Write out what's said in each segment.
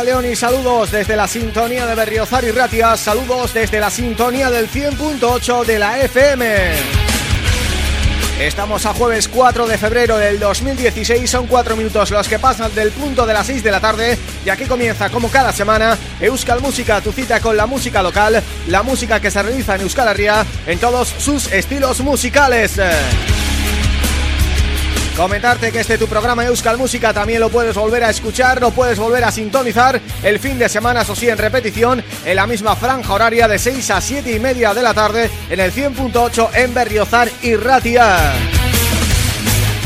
León y saludos desde la sintonía de Berriozar y Ratia, saludos desde la sintonía del 100.8 de la FM. Estamos a jueves 4 de febrero del 2016, son 4 minutos los que pasan del punto de las 6 de la tarde y aquí comienza como cada semana Euskal Música, tu cita con la música local, la música que se realiza en Euskal Herria en todos sus estilos musicales. Comentarte que este tu programa Euskal Música también lo puedes volver a escuchar, lo puedes volver a sintonizar el fin de semana, o sí, en repetición, en la misma franja horaria de 6 a 7 y media de la tarde en el 100.8 en Berriozar y Ratia.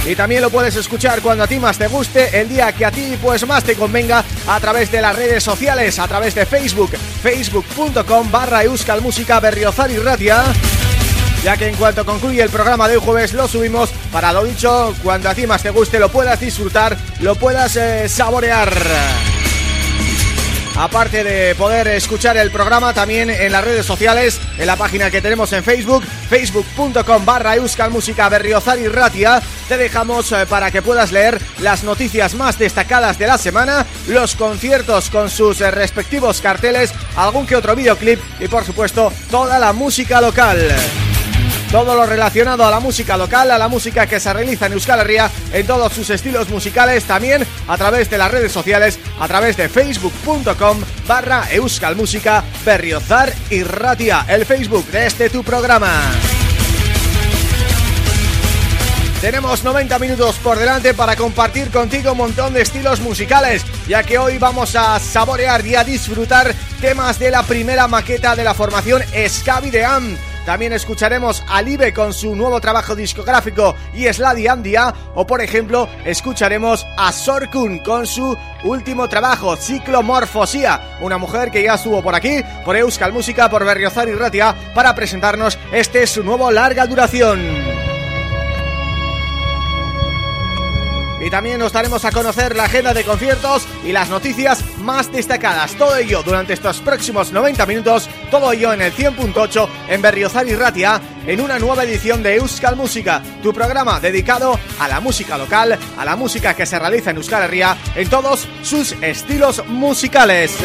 Y también lo puedes escuchar cuando a ti más te guste, el día que a ti pues más te convenga, a través de las redes sociales, a través de Facebook, facebook.com barra Euskal Música Berriozar y Ratia ya que en cuanto concluye el programa de hoy jueves lo subimos para lo dicho, cuando a ti más te guste lo puedas disfrutar, lo puedas eh, saborear. aparte de poder escuchar el programa también en las redes sociales, en la página que tenemos en Facebook, facebook.com barra Euskal Música Berriozar y Ratia, te dejamos eh, para que puedas leer las noticias más destacadas de la semana, los conciertos con sus eh, respectivos carteles, algún que otro videoclip y por supuesto toda la música local todo lo relacionado a la música local, a la música que se realiza en Euskal Herria en todos sus estilos musicales, también a través de las redes sociales, a través de facebook.com barra Euskal Música Berriozar y Ratia, el Facebook de este tu programa. Tenemos 90 minutos por delante para compartir contigo un montón de estilos musicales, ya que hoy vamos a saborear y a disfrutar temas de la primera maqueta de la formación Scavi de Am también escucharemos a Libe con su nuevo trabajo discográfico y Sladi Andia o por ejemplo escucharemos a Sorkun con su último trabajo, Ciclomorfosía, una mujer que ya estuvo por aquí, por Euskal Música, por Berriozar y Ratia para presentarnos este su nuevo larga duración. Y también nos daremos a conocer la agenda de conciertos y las noticias más destacadas. Todo ello durante estos próximos 90 minutos, todo ello en el 100.8 en Berriozar y Ratia, en una nueva edición de Euskal Música, tu programa dedicado a la música local, a la música que se realiza en Euskal Herria, en todos sus estilos musicales.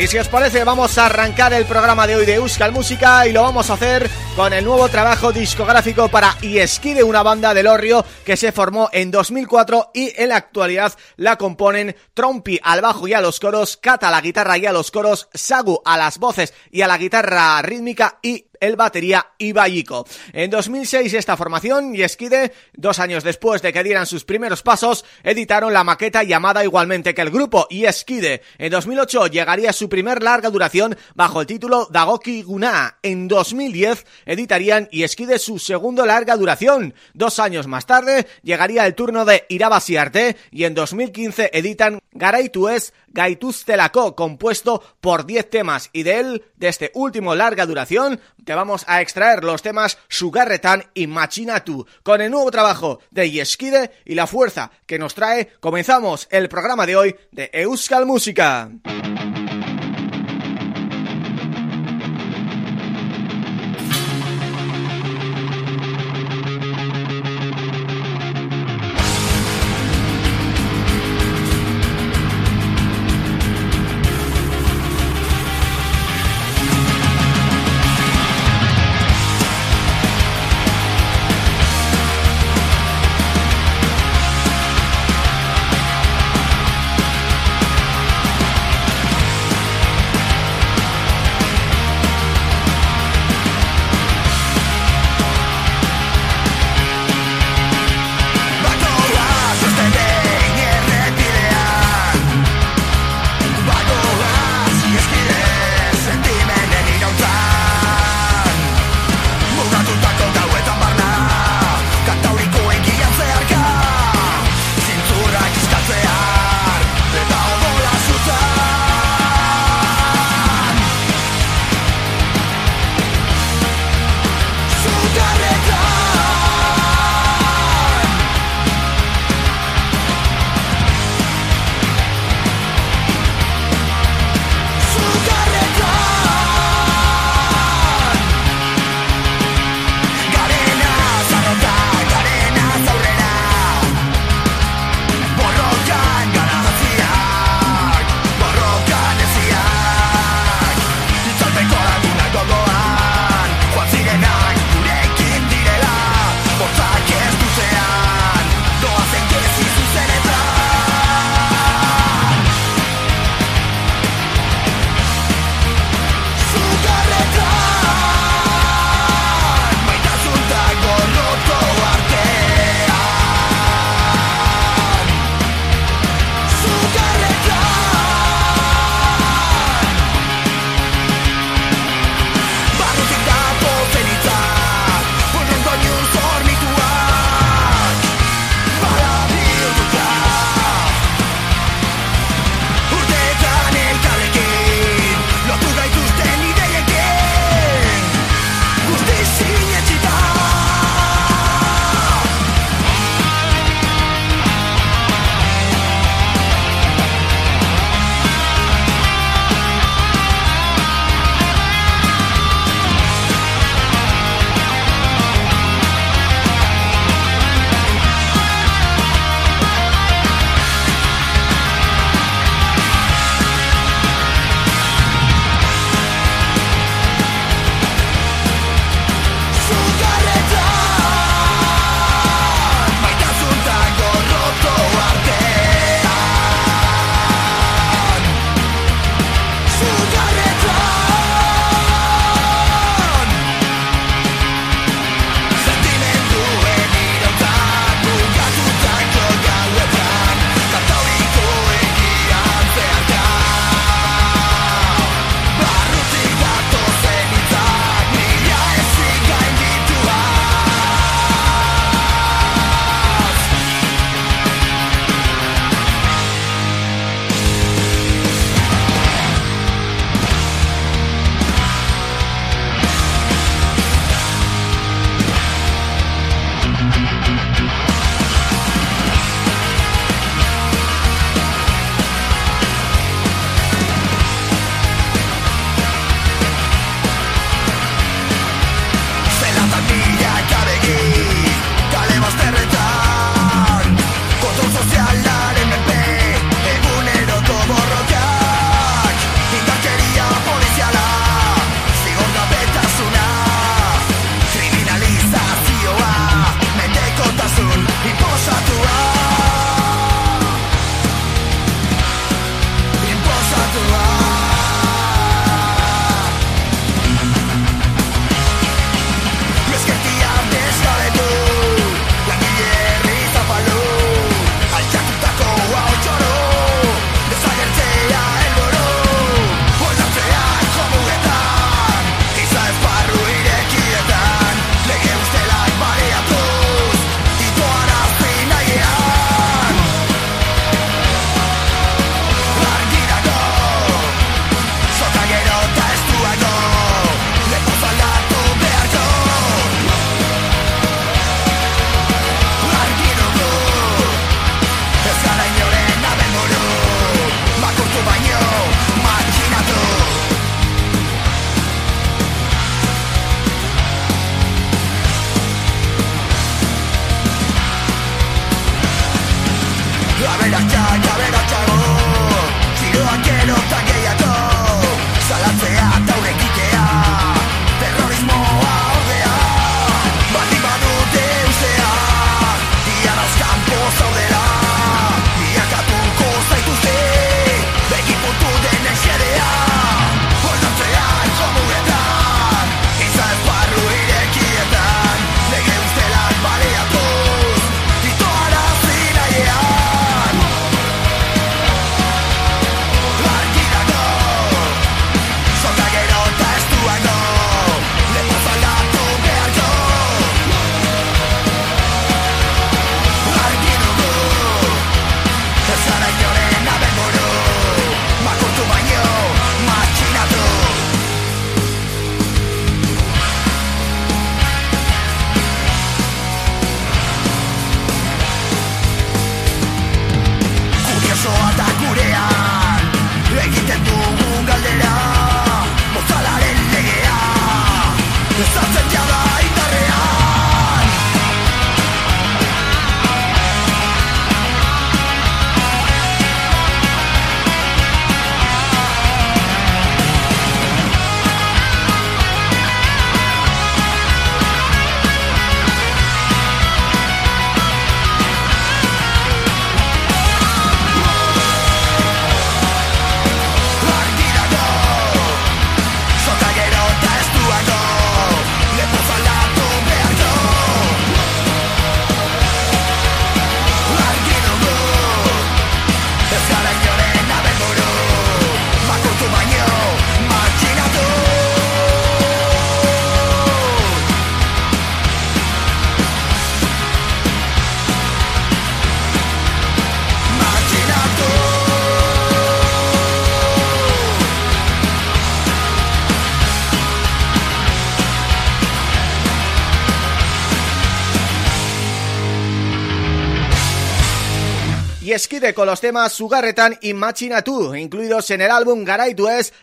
Y si os parece vamos a arrancar el programa de hoy de Euskal Música y lo vamos a hacer con el nuevo trabajo discográfico para de una banda de Lorrio que se formó en 2004 y en la actualidad la componen Trompi al bajo y a los coros, Kata a la guitarra y a los coros, Sagu a las voces y a la guitarra rítmica y el batería Ibayico. En 2006 esta formación y Esquide, dos años después de que dieran sus primeros pasos, editaron la maqueta llamada igualmente que el grupo y Esquide. En 2008 llegaría su primer larga duración bajo el título Dagoki Guna. En 2010 editarían y Esquide su segundo larga duración. Dos años más tarde llegaría el turno de Arte y en 2015 editan Garaitues Gaituztelako, compuesto por 10 temas y de él, de este último larga duración, te vamos a extraer los temas Sugarretan y Machinatu. Con el nuevo trabajo de Yeskide y la fuerza que nos trae, comenzamos el programa de hoy de Euskal Música. Con los temas Sugarretan y Machina Tu, incluidos en el álbum Garaitu es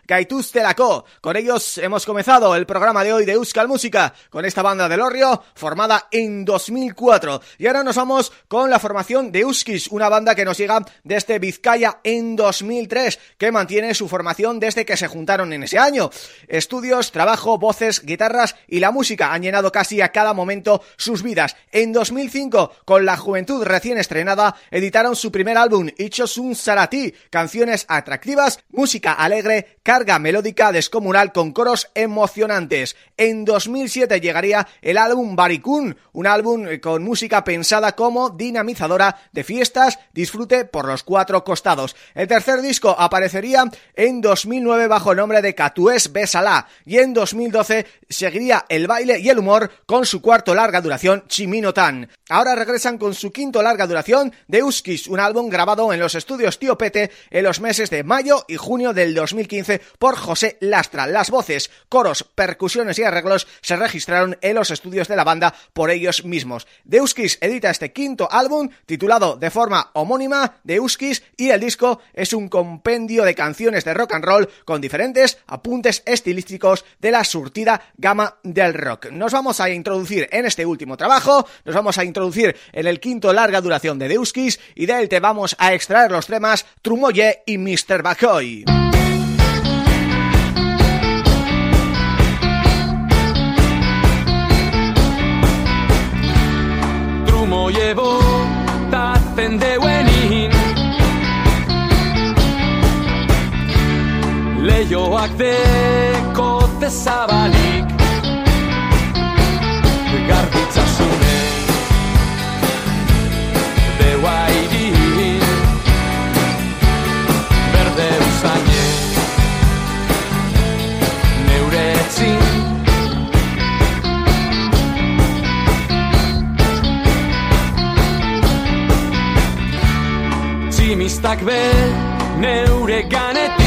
Telako. Con ellos hemos comenzado el programa de hoy de Euskal Música, con esta banda de Lorrio, formada en 2004. Y ahora nos vamos con la formación de Euskis, una banda que nos llega desde Vizcaya en 2003, que mantiene su formación desde que se juntaron en ese año. Estudios, trabajo, voces, guitarras y la música han llenado casi a cada momento sus vidas. En 2005, con la juventud recién estrenada, editaron su primer álbum, un Sarati, canciones atractivas, música alegre, carga melódica descomunal con coros emocionantes. En 2007 llegaría el álbum Barikun, un álbum eh, con música pensada como dinamizadora de fiestas, disfrute por los cuatro costados. El tercer disco aparecería en 2009 bajo el nombre de Catués Besala y en 2012 seguiría el baile y el humor con su cuarto larga duración Chiminotan. Ahora regresan con su quinto larga duración de Uskis, un álbum grabado en los estudios Tío Pete en los meses de mayo y junio del 2015 por José Lastra. Las voces, coros, percusiones y arreglos se registraron en los estudios de la banda por ellos mismos. Deuskis edita este quinto álbum titulado de forma homónima Deuskis y el disco es un compendio de canciones de rock and roll con diferentes apuntes estilísticos de la surtida gama del rock. Nos vamos a introducir en este último trabajo, nos vamos a introducir en el quinto larga duración de Deuskis y de él te vamos a extraer los temas Trumoye y Mr. Bacoy. Trumoye botatzen deuenin Leioak dekote zabalik Tximistak be neure ganetik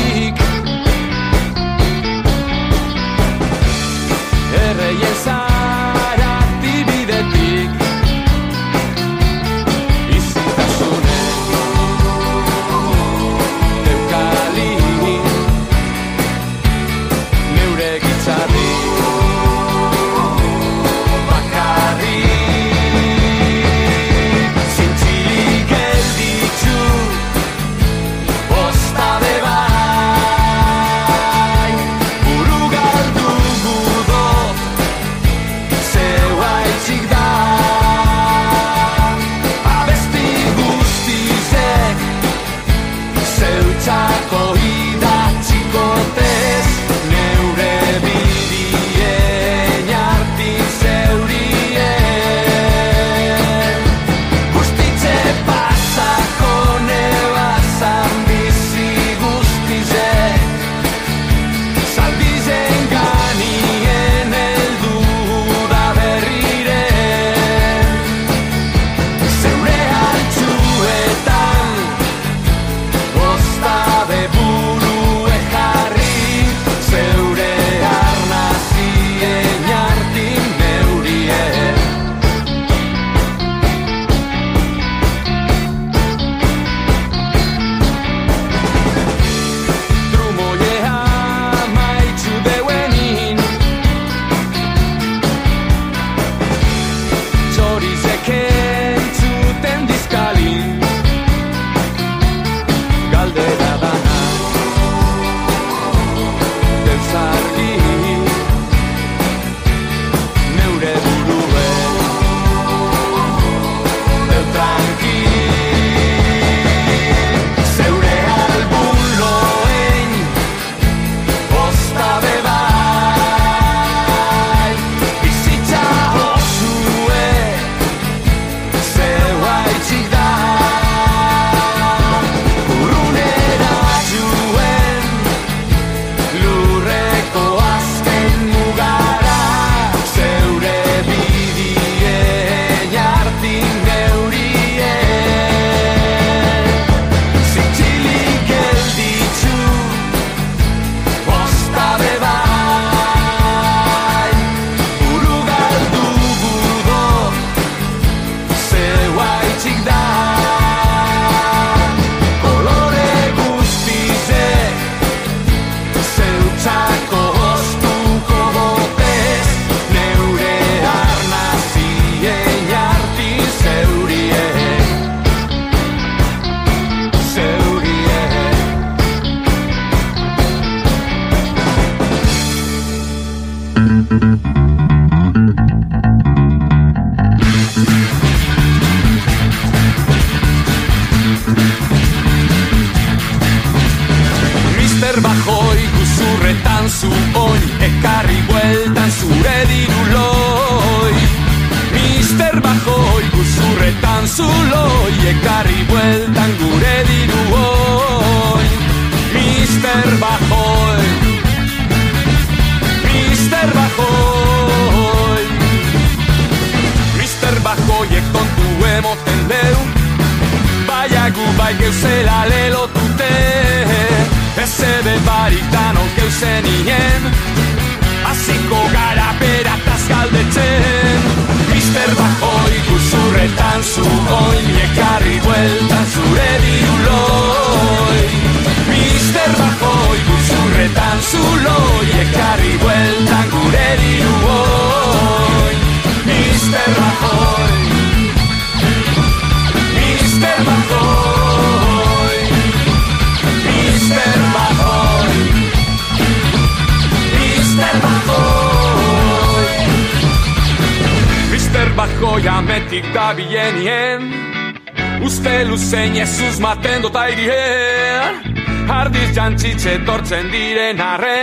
bizitze etortzen diren arren.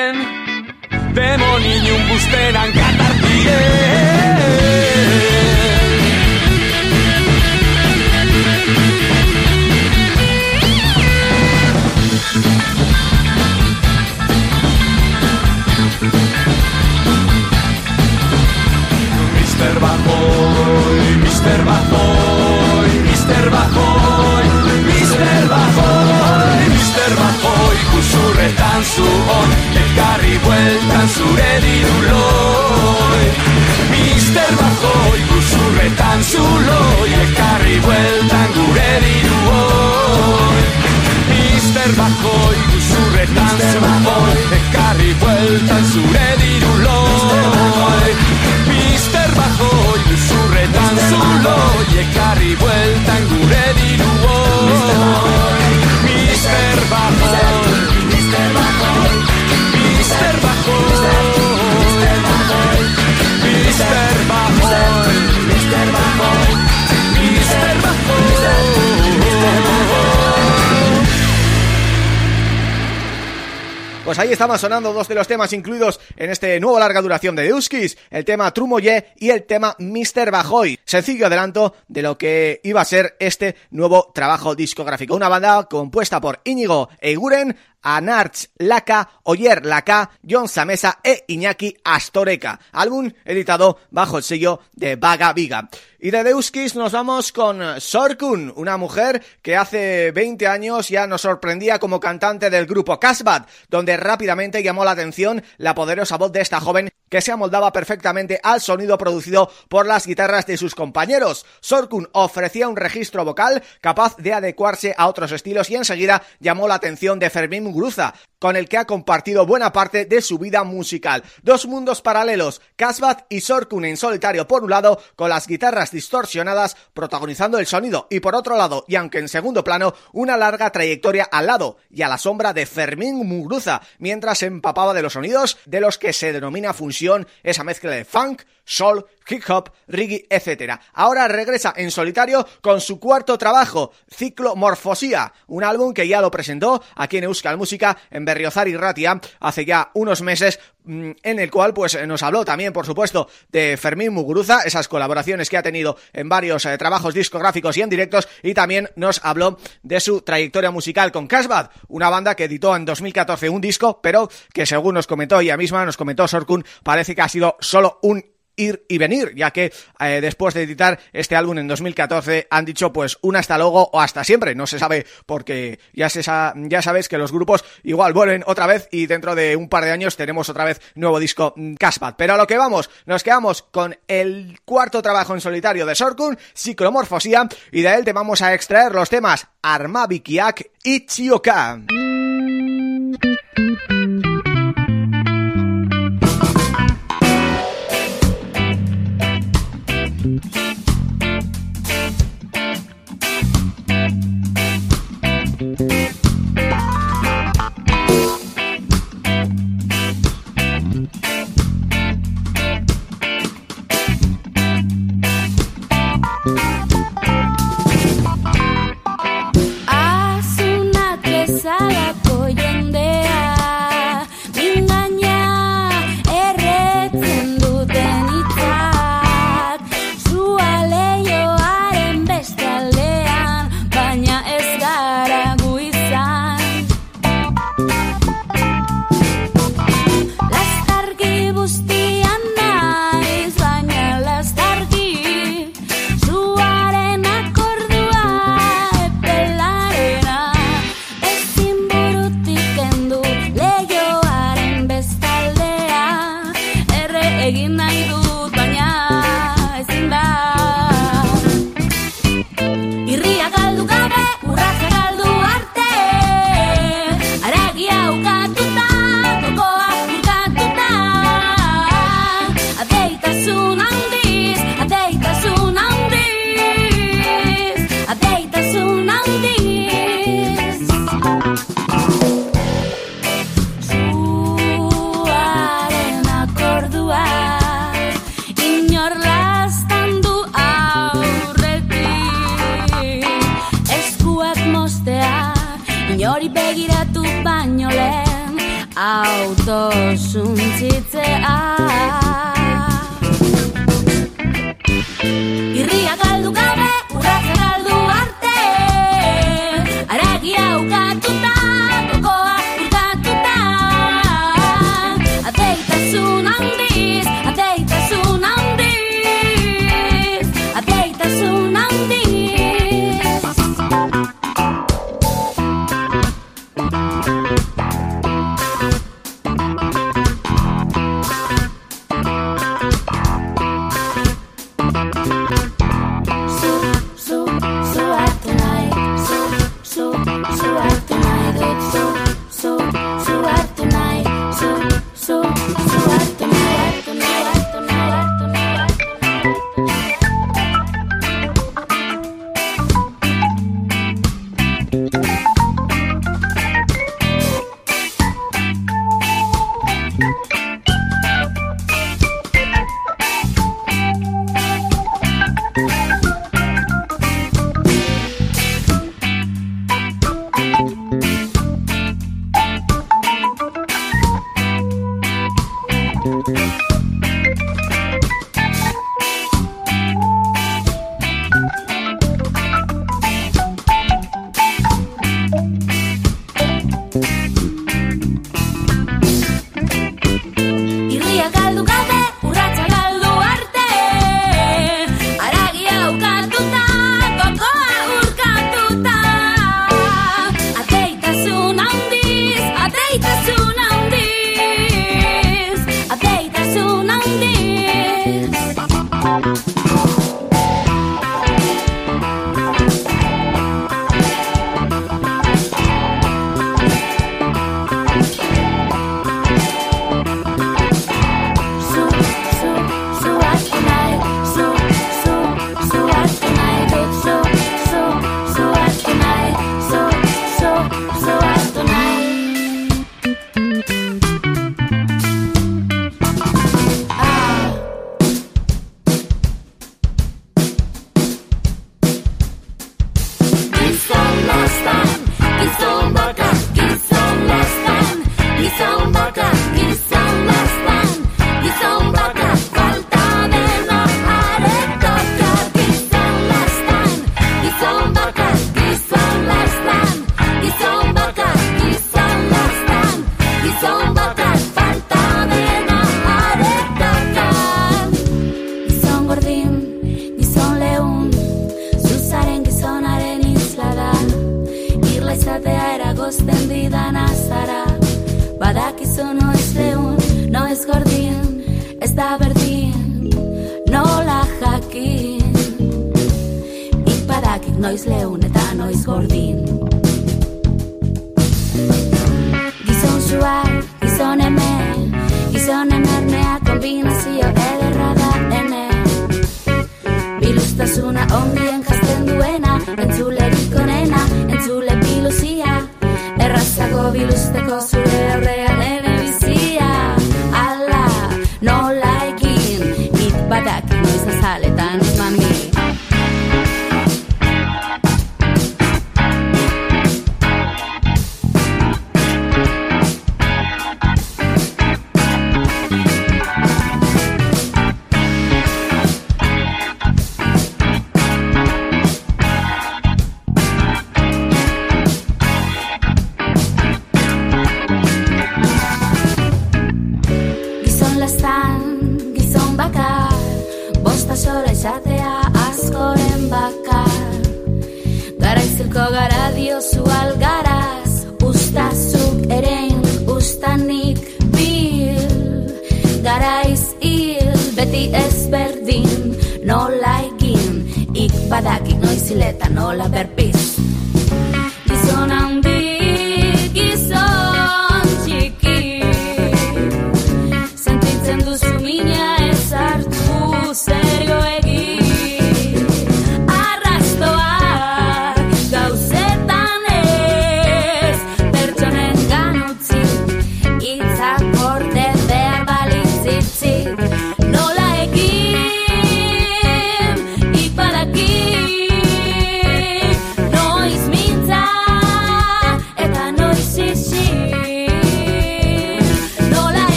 Estaban sonando dos de los temas incluidos en este nuevo larga duración de Deuskis, el tema Trumoye y el tema Mr. Bajoy. Sencillo adelanto de lo que iba a ser este nuevo trabajo discográfico. Una banda compuesta por Íñigo Eiguren, Anarch Laka, Oyer Laka, John Samesa e Iñaki Astoreca. Álbum editado bajo el sello de Vaga Viga. Y de Deuskis nos vamos con Sorkun, una mujer que hace 20 años ya nos sorprendía como cantante del grupo Casbat, donde rápidamente llamó la atención la poderosa voz de esta joven que se amoldaba perfectamente al sonido producido por las guitarras de sus compañeros. Sorkun ofrecía un registro vocal capaz de adecuarse a otros estilos y enseguida llamó la atención de Fermín Muguruza, con el que ha compartido buena parte de su vida musical. Dos mundos paralelos, Casbat y Sorkun en solitario por un lado, con las guitarras distorsionadas protagonizando el sonido y por otro lado, y aunque en segundo plano, una larga trayectoria al lado y a la sombra de Fermín Muguruza, mientras se empapaba de los sonidos de los que se denomina función esa mezcla de funk, soul, hip hop, reggae, etc. Ahora regresa en solitario con su cuarto trabajo, Ciclo Morfosía, un álbum que ya lo presentó aquí en Euskal Música en Berriozar y Ratia hace ya unos meses en el cual pues nos habló también por supuesto de Fermín Muguruza, esas colaboraciones que ha tenido en varios eh, trabajos discográficos y en directos y también nos habló de su trayectoria musical con Casbad, una banda que editó en 2014 un disco pero que según nos comentó ella misma, nos comentó Sorkun, parece que ha sido solo un ir y venir, ya que eh, después de editar este álbum en 2014 han dicho pues un hasta luego o hasta siempre, no se sabe porque ya se sa ya sabes que los grupos igual vuelven otra vez y dentro de un par de años tenemos otra vez nuevo disco Caspat, pero a lo que vamos, nos quedamos con el cuarto trabajo en solitario de Sorkun, Ciclomorfosía, y de él te vamos a extraer los temas Armabikiak y Chioka.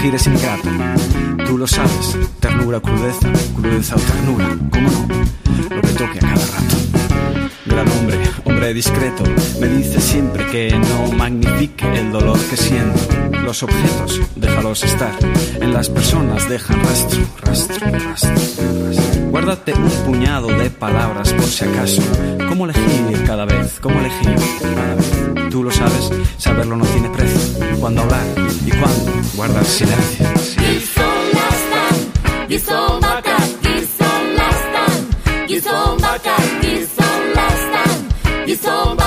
Elegir es ingrato. Tú lo sabes. Ternura crudeza, crudeza o ternura. ¿Cómo no? Lo que toque a cada rato. Gran hombre, hombre discreto, me dice siempre que no magnifique el dolor que siento. Los objetos, déjalos estar. En las personas dejan rastro, rastro, rastro, rastro. Guárdate un puñado de palabras por si acaso. ¿Cómo elegir cada vez? ¿Cómo elegir cada vez? Tú lo sabes, saberlo no tiene precio. Cuándo hablar y cuándo guardar silencio. Lastan, gizon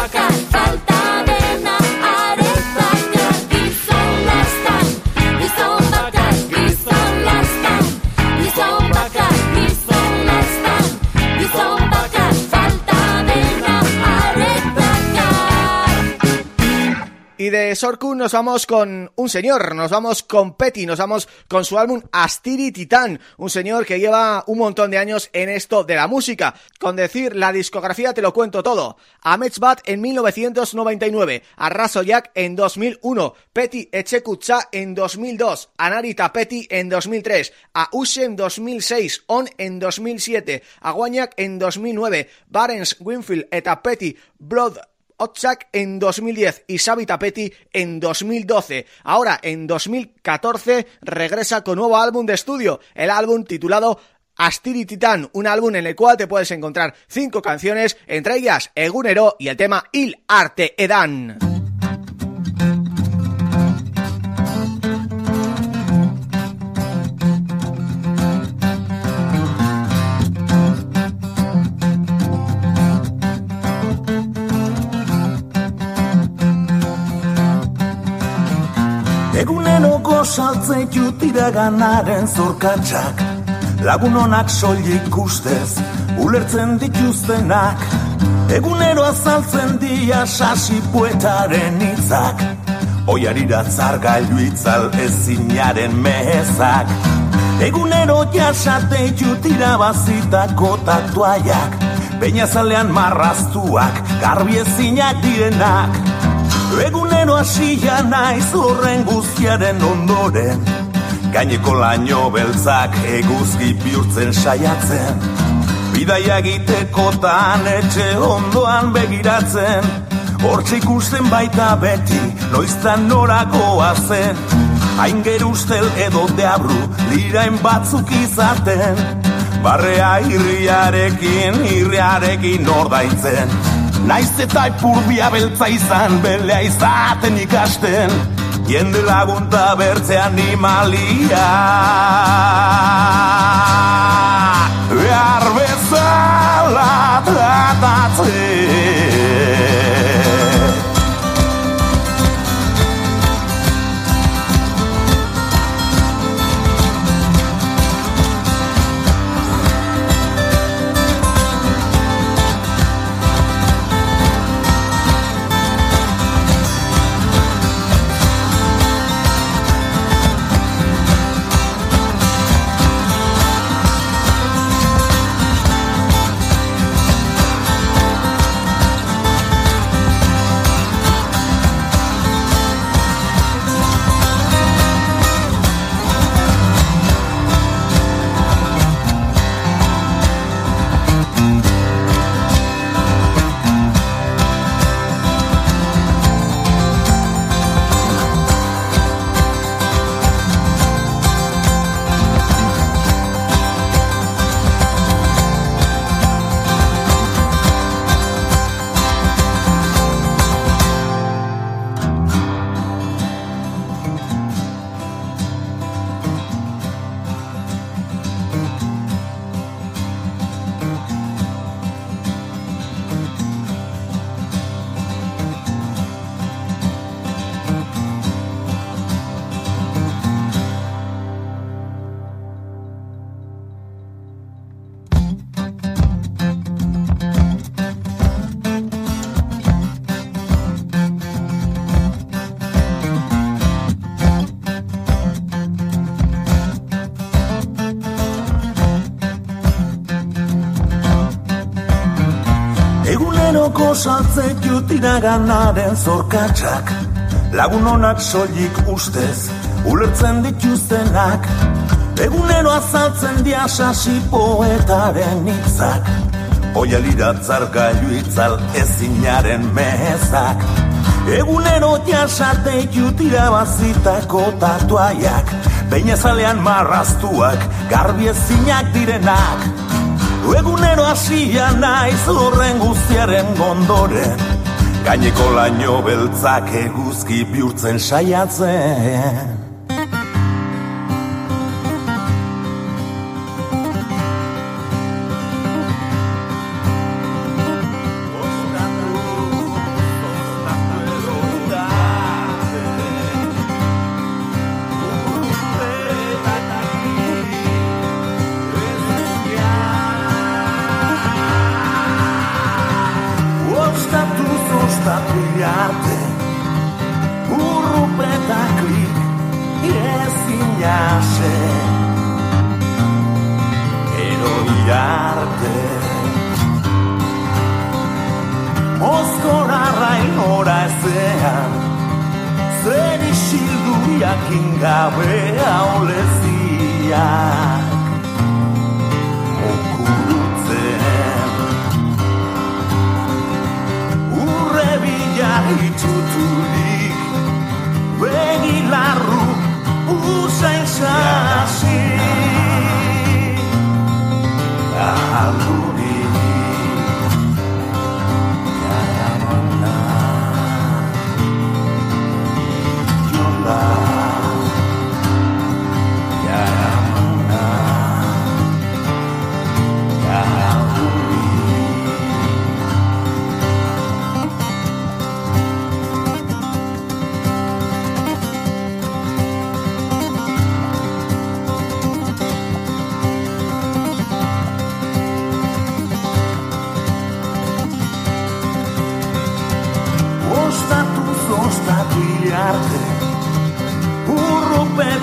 nos vamos con un señor, nos vamos con Petty, nos vamos con su álbum Astiri Titán, un señor que lleva un montón de años en esto de la música. Con decir la discografía te lo cuento todo. A Bat en 1999, a Raso Jack en 2001, Petty Echekutsa en 2002, a Narita Petty en 2003, a Ushe en 2006, On en 2007, a Guanyak en 2009, Barents, Winfield eta Petty Blood Otsak en 2010 y Xavi Tapetti en 2012. Ahora, en 2014, regresa con nuevo álbum de estudio, el álbum titulado Astiri Titan, un álbum en el cual te puedes encontrar cinco canciones, entre ellas Egunero y el tema Il Arte Edan. Gozaltzen jutira ganaren zorkatxak Lagun honak soilik ustez, ulertzen dituztenak. Egunero azaltzen dia sasi poetaren hitzak. Oiarira zargailu itzal ezinaren mehezak. Egunero jasate jutira bazitako tatuaiak Peñazalean marraztuak, garbi ezinak direnak Egunero hasia naiz horren guztiaren ondoren. Gaineko laino beltzak eguzki bihurtzen saiatzen. Bidaia egitekotan etxe ondoan begiratzen. Hortxe ikusten baita beti, noiztan norakoa zen. Hain gerustel edo deabru, lirain batzuk izaten. Barrea irriarekin, irriarekin ordaintzen Naiz eta ipurdia beltza izan, belea izaten ikasten Jende lagunta bertze animalia. Behar Eguneroko saltzek jutira ganaren zorkatxak Lagun honak soilik ustez ulertzen dituztenak. Egunero azaltzen dia sasi poetaren hitzak. Oia liratzar gailu itzal ezinaren mezak Egunero jasate jutira bazitako tatuaiak. Beinezalean marraztuak garbi ezinak direnak Egunero hasia naiz horren guztiaren gondoren Gaineko laino beltzak eguzki bihurtzen saiatzen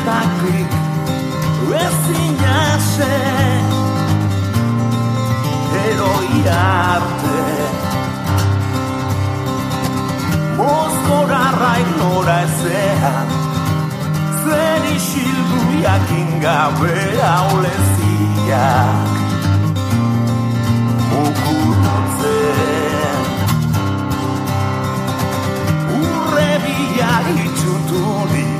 horretatik ezin jase eroi arte. Mozgora raik nora ezean zen isilduiak ingabe haulezik mugurutzen urre biak itxuturik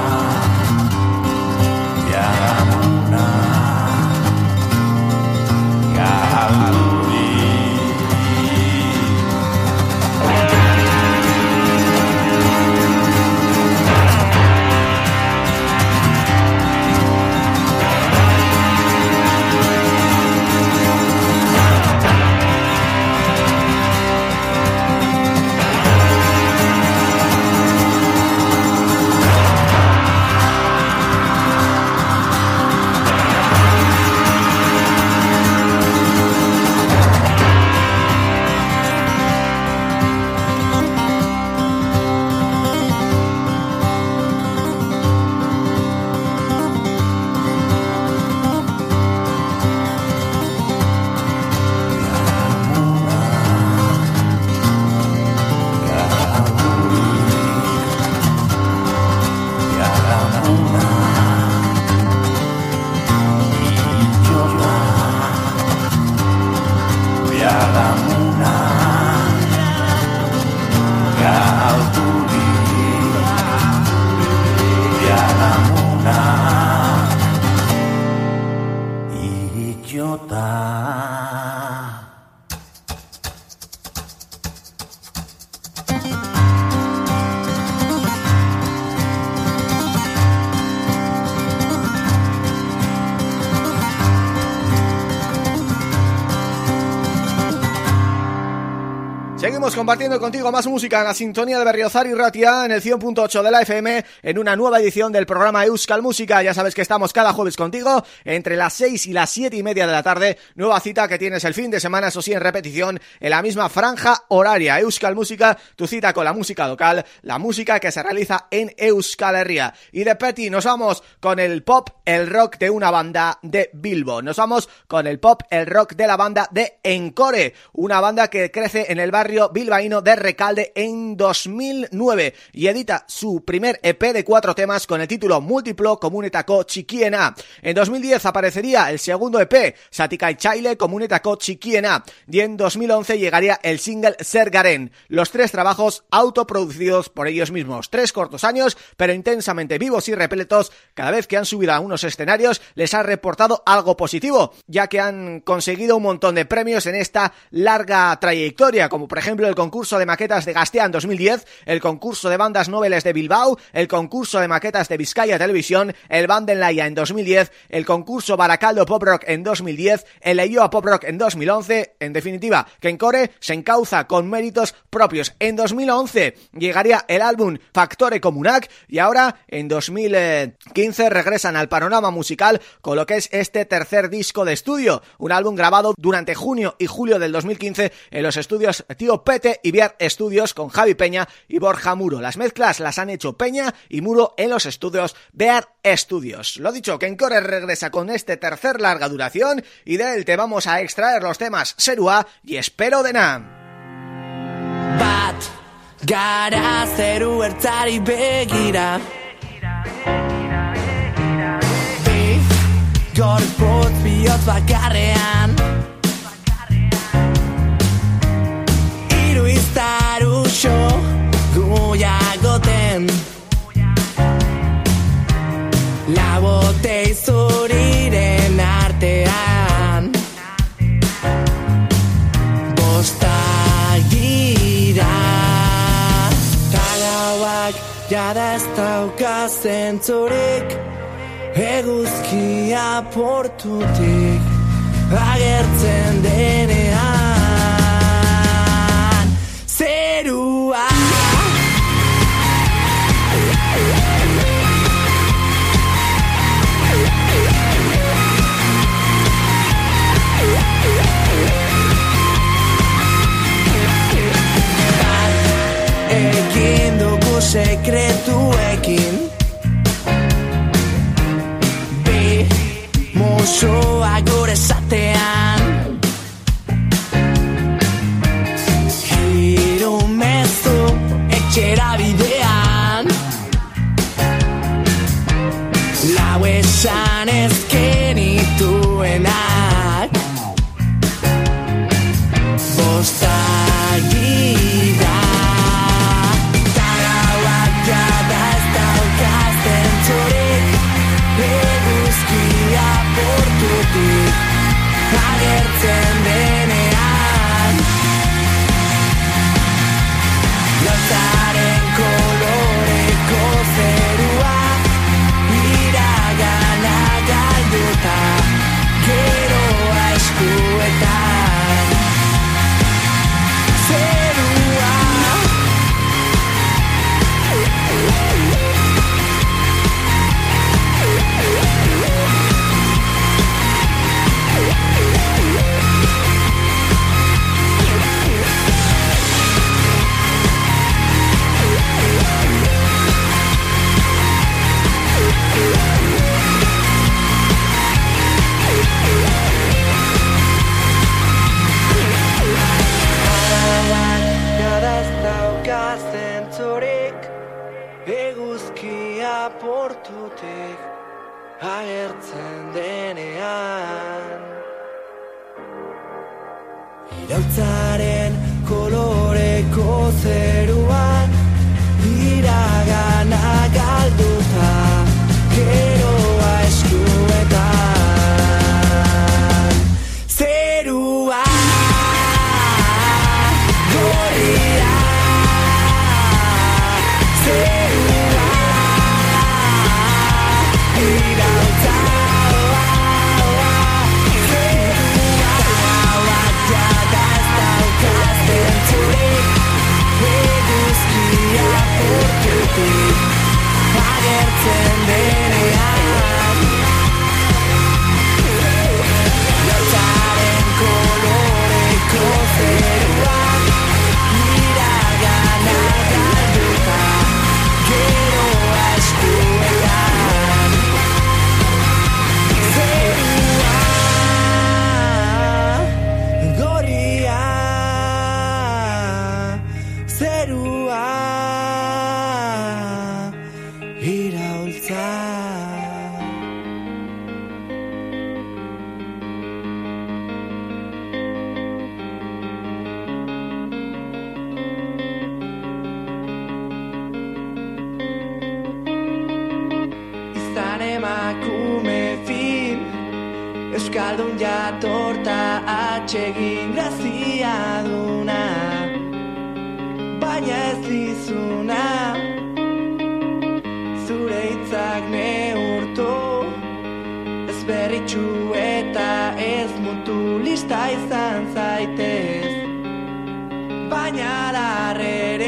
compartiendo contigo más música en la sintonía de Berriozar y Ratia en el 100.8 de la FM en una nueva edición del programa Euskal Música. Ya sabes que estamos cada jueves contigo entre las 6 y las 7 y media de la tarde. Nueva cita que tienes el fin de semana, eso sí, en repetición en la misma franja horaria. Euskal Música, tu cita con la música local, la música que se realiza en Euskal Herria. Y de Petty nos vamos con el pop, el rock de una banda de Bilbo. Nos vamos con el pop, el rock de la banda de Encore, una banda que crece en el barrio bilbaíno de Recalde en 2009 y edita su primer EP de cuatro temas con el título Múltiplo Comunetako Chiquiena. En 2010 aparecería el segundo EP, Satikai Chaile Comunetako Chiquiena, y en 2011 llegaría el single Sergaren. Los tres trabajos autoproducidos por ellos mismos. Tres cortos años, pero intensamente vivos y repletos, cada vez que han subido a unos escenarios les ha reportado algo positivo, ya que han conseguido un montón de premios en esta larga trayectoria, como por ejemplo el concurso de maquetas de Gastea en 2010, el concurso de bandas noveles de Bilbao, el concurso de maquetas de Vizcaya Televisión, el Bandenlaia en 2010, el concurso Baracaldo Pop Rock en 2010, el Eioa Pop Rock en 2011, en definitiva, que en Core se encauza con méritos propios. En 2011 llegaría el álbum Factore Comunac y ahora en 2015 regresan al panorama musical con lo que es este tercer disco de estudio, un álbum grabado durante junio y julio del 2015 en los estudios Tío Pete y Viar Estudios con Javi Peña y Borja Muro. Las mezclas las han hecho Peña y Muro en los estudios Bear Estudios. Lo dicho, que Encore regresa con este tercer larga duración y de él te vamos a extraer los temas Serua y Espero de Na. Bat, gara zeru ertzari begira Bi, gorputz bihotz bakarrean taru yo como ya agoten artean. Bostai dira tala wak da dastau gasenturik eguzkia portutik agertzen denean. Sekretuekin Bi musoa gure zatean Hiru mezu etxera bidean Lau esan ezkenituenak lista izan zaitez. Baina darrerez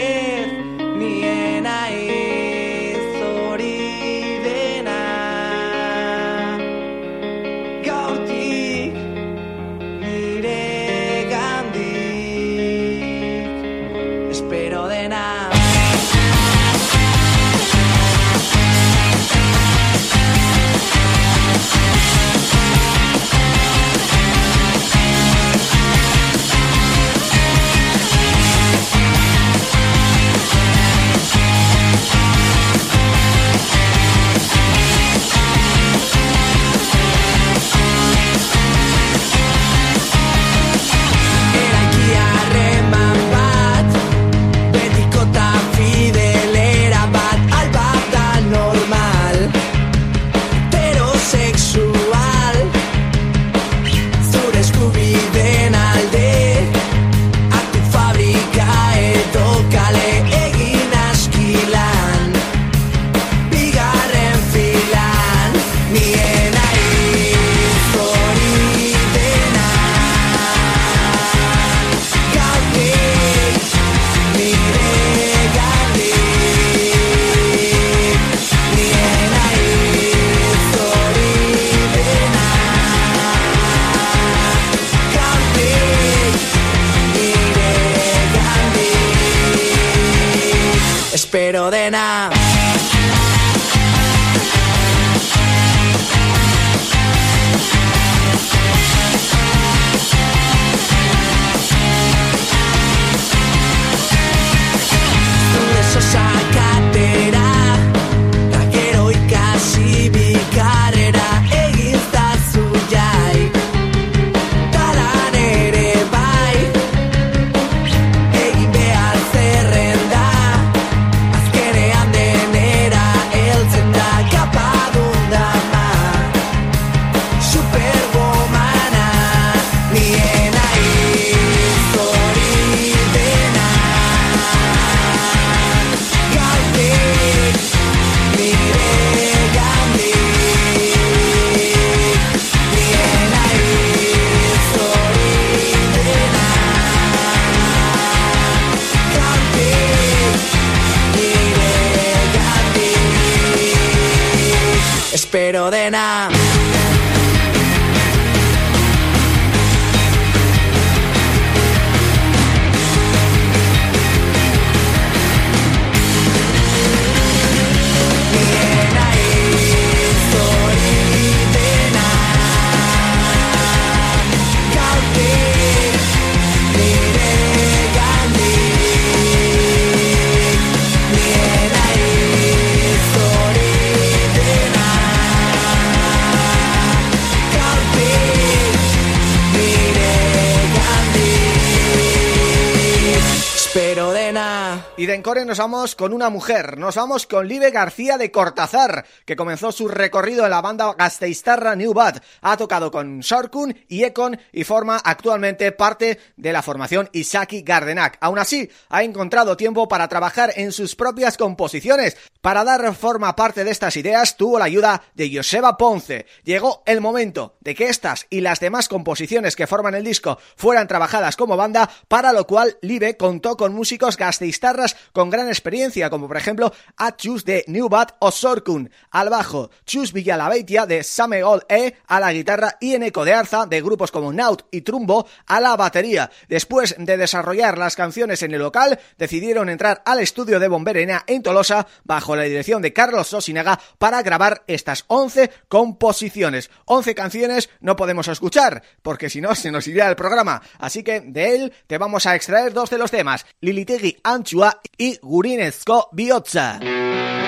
Espero dena Espero dena Y de Encore nos vamos con una mujer, nos vamos con Libe García de Cortázar, que comenzó su recorrido en la banda gasteiztarra New Bad, ha tocado con Sorkun y Econ y forma actualmente parte de la formación Isaki Gardenac. Aún así, ha encontrado tiempo para trabajar en sus propias composiciones. Para dar forma a parte de estas ideas tuvo la ayuda de Joseba Ponce. Llegó el momento de que estas y las demás composiciones que forman el disco fueran trabajadas como banda, para lo cual Libe contó con músicos gasteiztarras con gran experiencia, como por ejemplo a Chus de New Bad o Sorkun, al bajo, Chus Villalabeitia de Same Old E a la guitarra y Eneco de Arza de grupos como Naut y Trumbo a la batería. Después de desarrollar las canciones en el local, decidieron entrar al estudio de Bomberena en Tolosa bajo la dirección de Carlos Sosinaga para grabar estas 11 composiciones. 11 canciones no podemos escuchar, porque si no se nos iría el programa. Así que de él te vamos a extraer dos de los temas, Lilitegi Anchua y igurinezko bihotza. bihotza.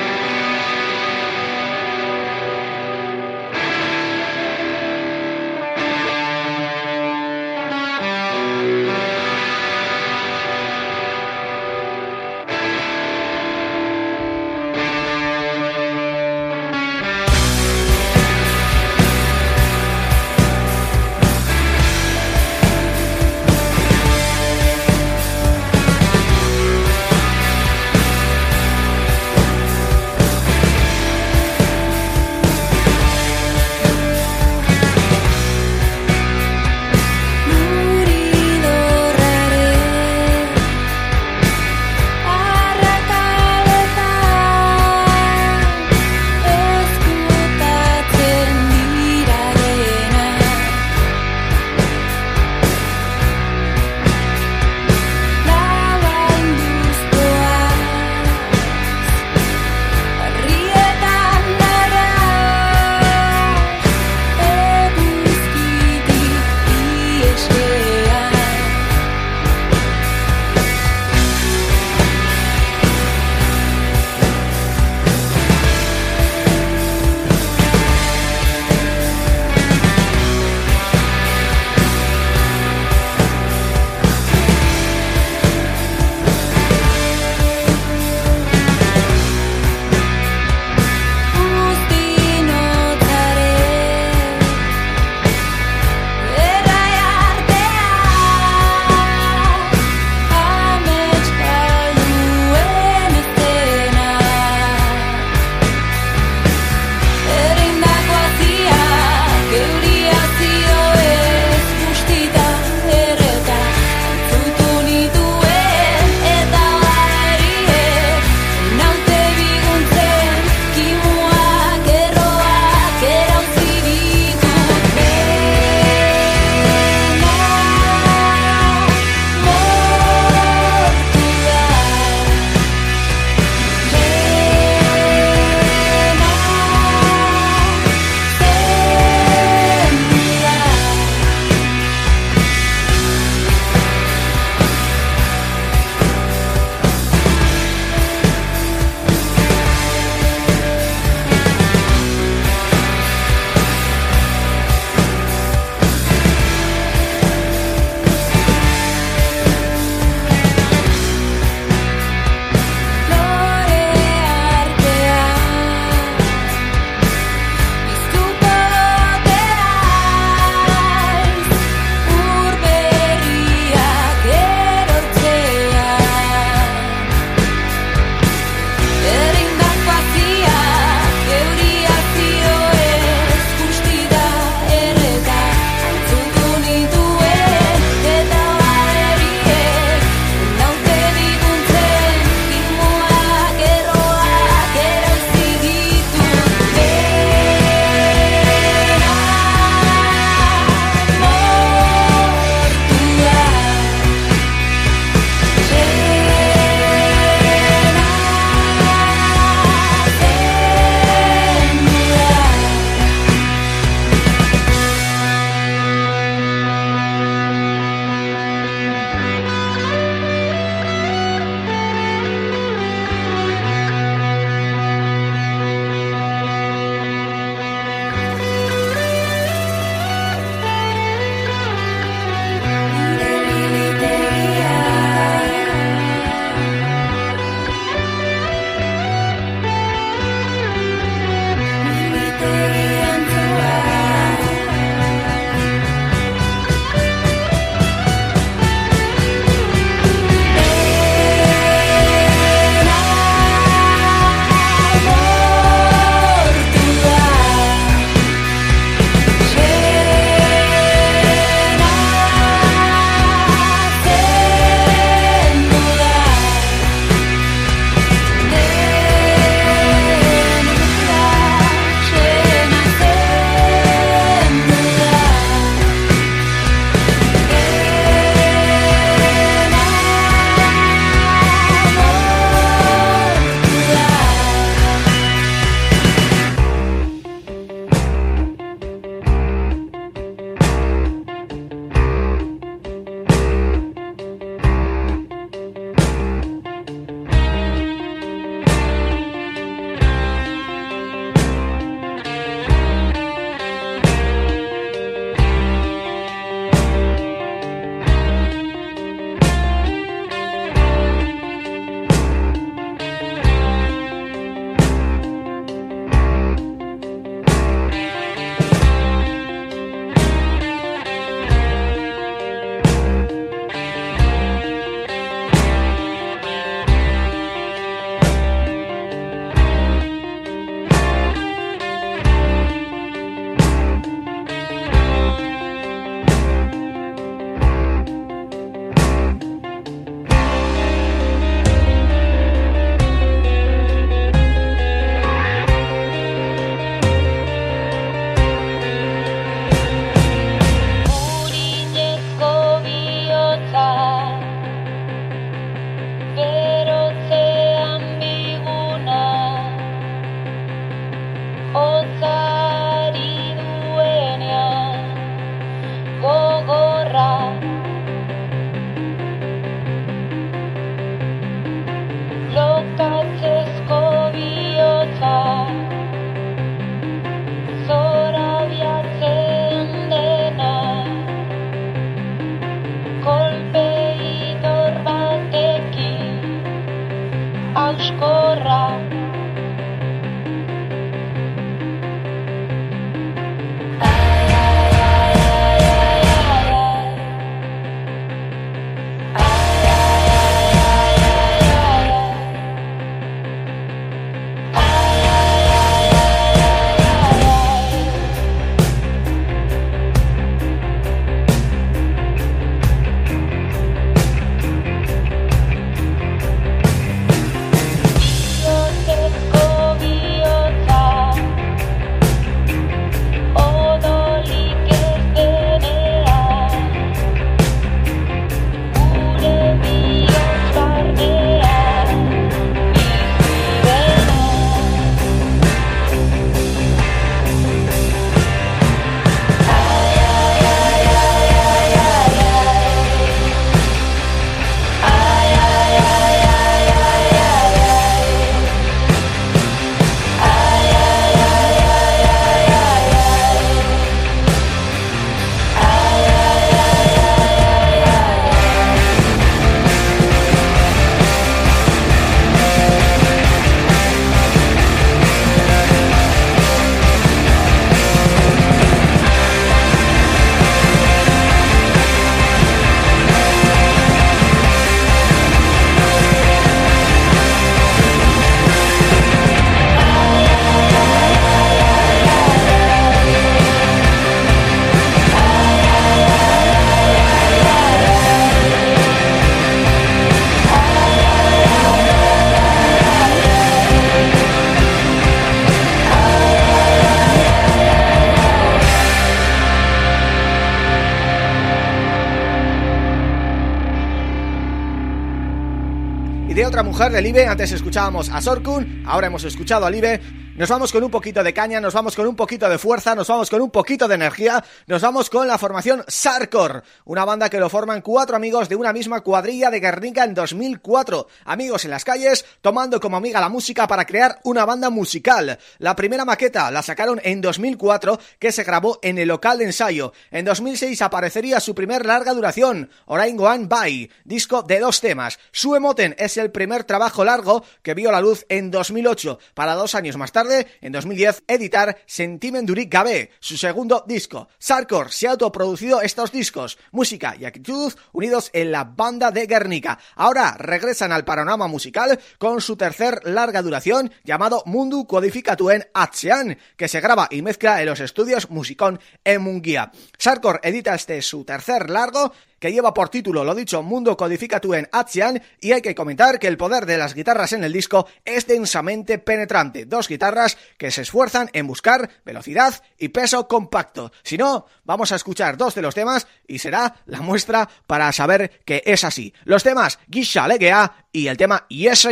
IBE Antes escuchábamos a Sorkun, ahora hemos escuchado al IBE nos vamos con un poquito de caña, nos vamos con un poquito de fuerza, nos vamos con un poquito de energía, nos vamos con la formación Sarkor, una banda que lo forman cuatro amigos de una misma cuadrilla de Guernica en 2004, amigos en las calles, tomando como amiga la música para crear una banda musical. La primera maqueta la sacaron en 2004, que se grabó en el local de ensayo. En 2006 aparecería su primer larga duración, Orangoan Bai, disco de dos temas. Su Emoten es el primer trabajo largo que vio la luz en 2008, para dos años más tarde en 2010, editar Sentimendurik Gabe, su segundo disco. Sarkor se ha autoproducido estos discos, música y actitud unidos en la banda de Guernica. Ahora regresan al panorama musical con su tercer larga duración llamado Mundu Codificatuen Atsean, que se graba y mezcla en los estudios Musicón en Munguía. Sarkor edita este su tercer largo que lleva por título, lo dicho, Mundo Codifica Tu en Atzian y hay que comentar que el poder de las guitarras en el disco es densamente penetrante. Dos guitarras que se esfuerzan en buscar velocidad y peso compacto. Si no, vamos a escuchar dos de los temas y será la muestra para saber que es así. Los temas Gisha Legea y el tema Yes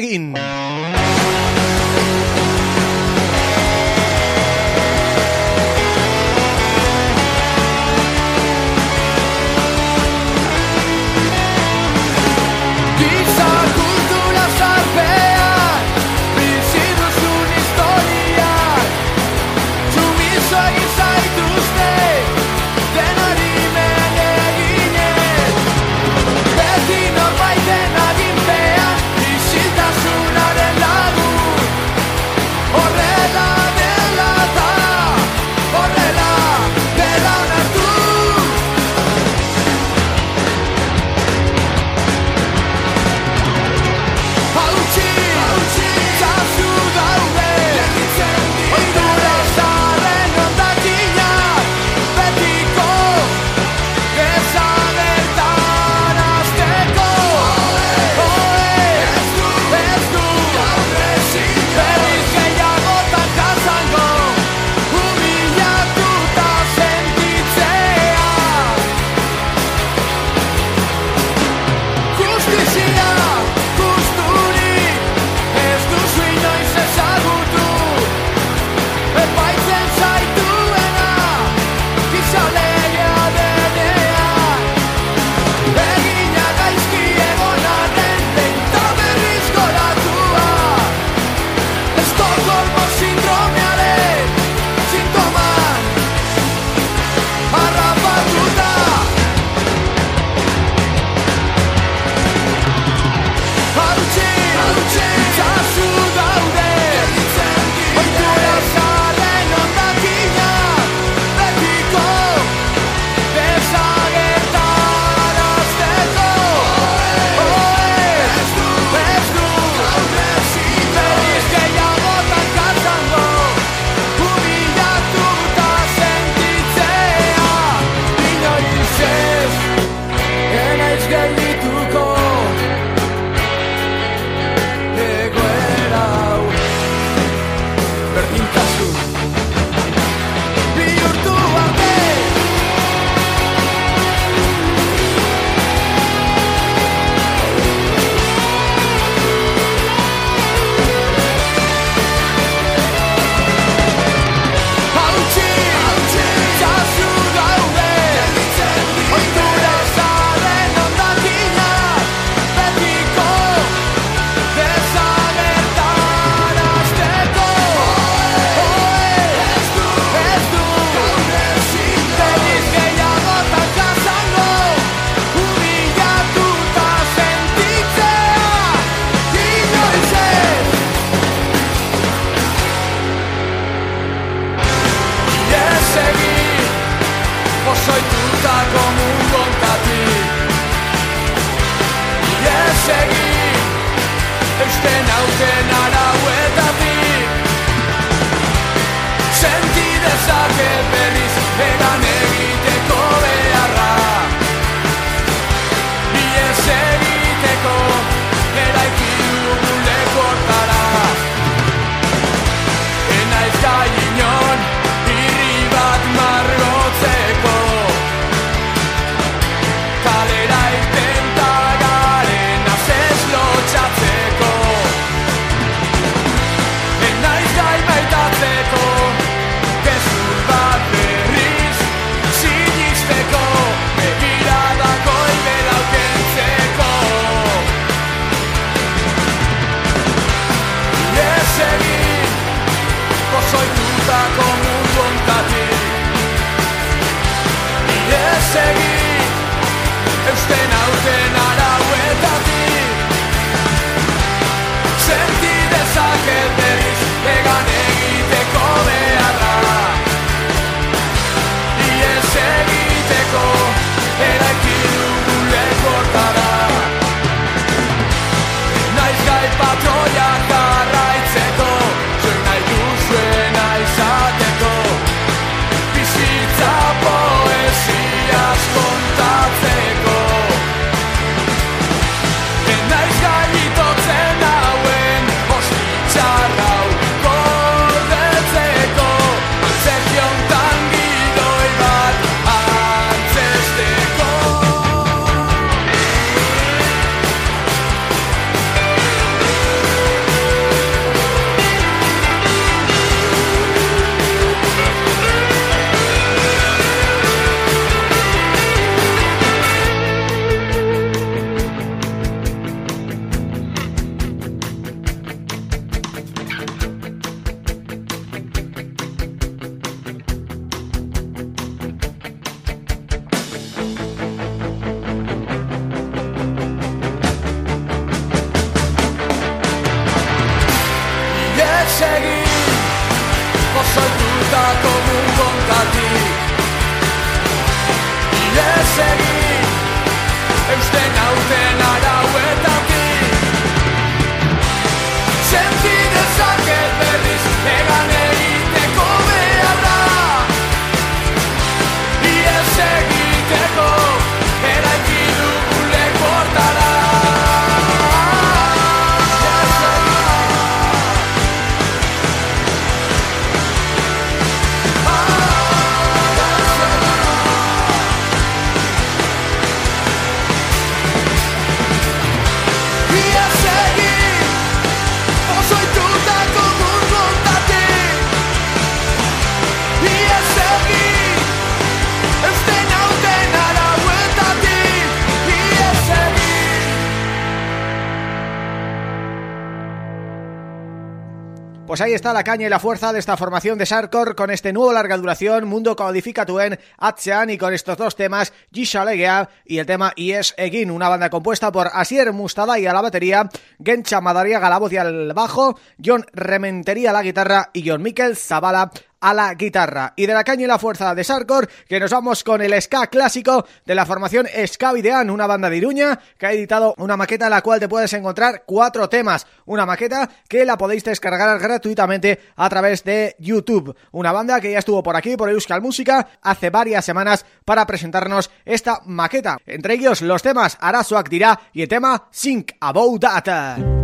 Pues ahí está la caña y la fuerza de esta formación de Sarkor con este nuevo larga duración, Mundo Codifica Tuen, Atzean y con estos dos temas, Gishalegea y el tema Ies Egin, una banda compuesta por Asier Mustada a la batería, Gencha Madariaga a la voz y al bajo, John Rementería a la guitarra y John Mikel Zavala a la guitarra. Y de la caña y la fuerza de Sarkor, que nos vamos con el ska clásico de la formación Ska Videan, una banda de Iruña que ha editado una maqueta en la cual te puedes encontrar cuatro temas. Una maqueta que la podéis descargar gratuitamente a través de YouTube. Una banda que ya estuvo por aquí, por Euskal Música, hace varias semanas para presentarnos esta maqueta. Entre ellos los temas Arazoak dirá y el tema Think About That.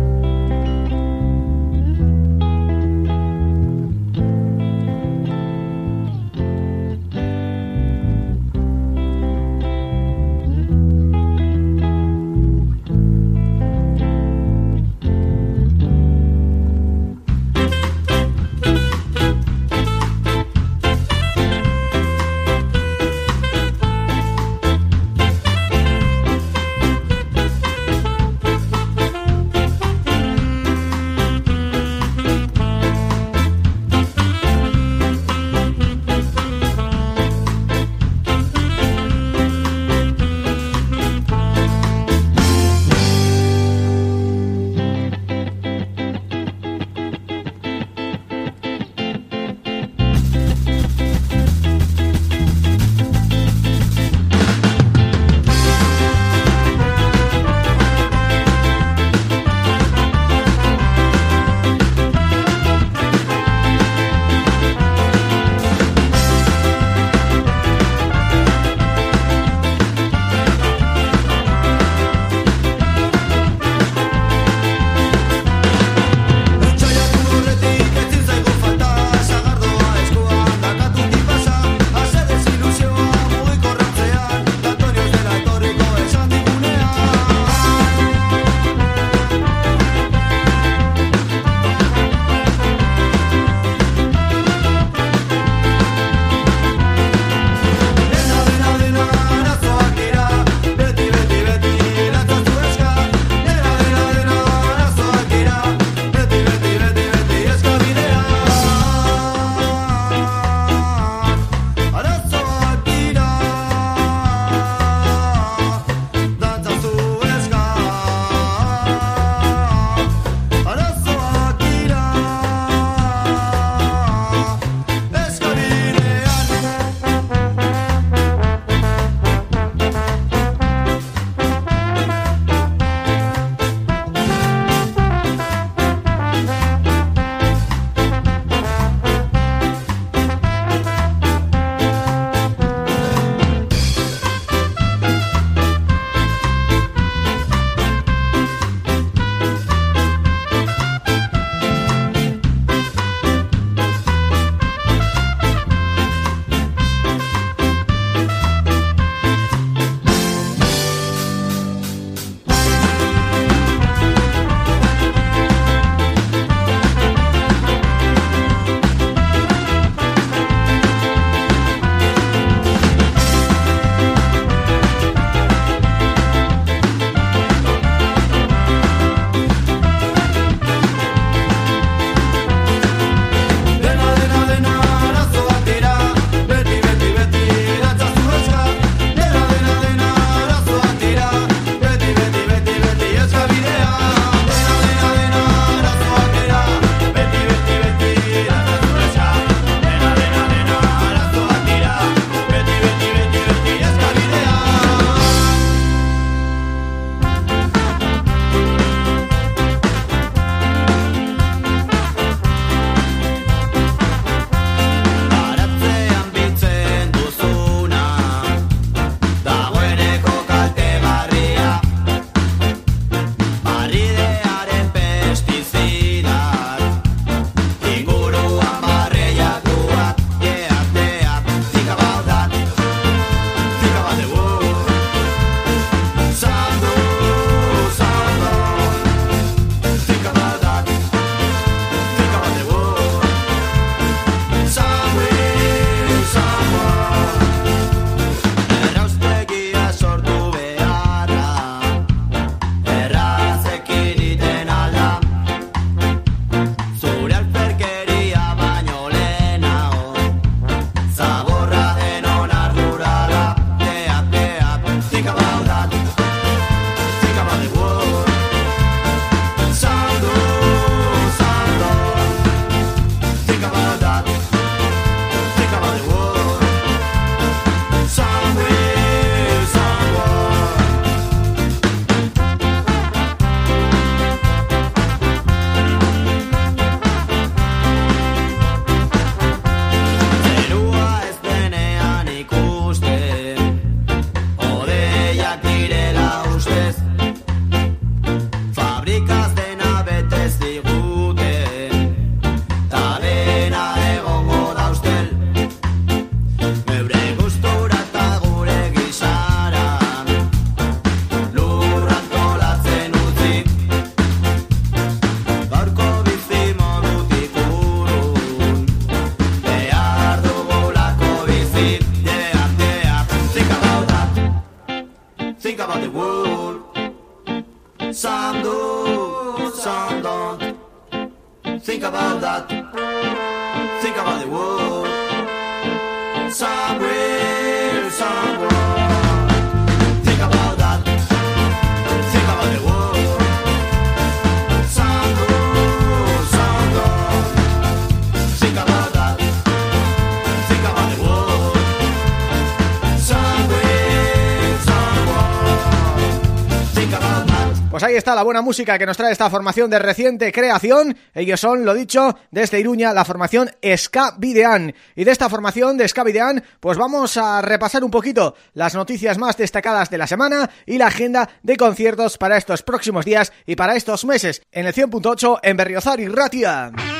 La buena música que nos trae esta formación de reciente creación. Ellos son, lo dicho, desde Iruña, la formación Ska Videan. Y de esta formación de Ska Videan, pues vamos a repasar un poquito las noticias más destacadas de la semana y la agenda de conciertos para estos próximos días y para estos meses en el 100.8 en Berriozar y Ratia.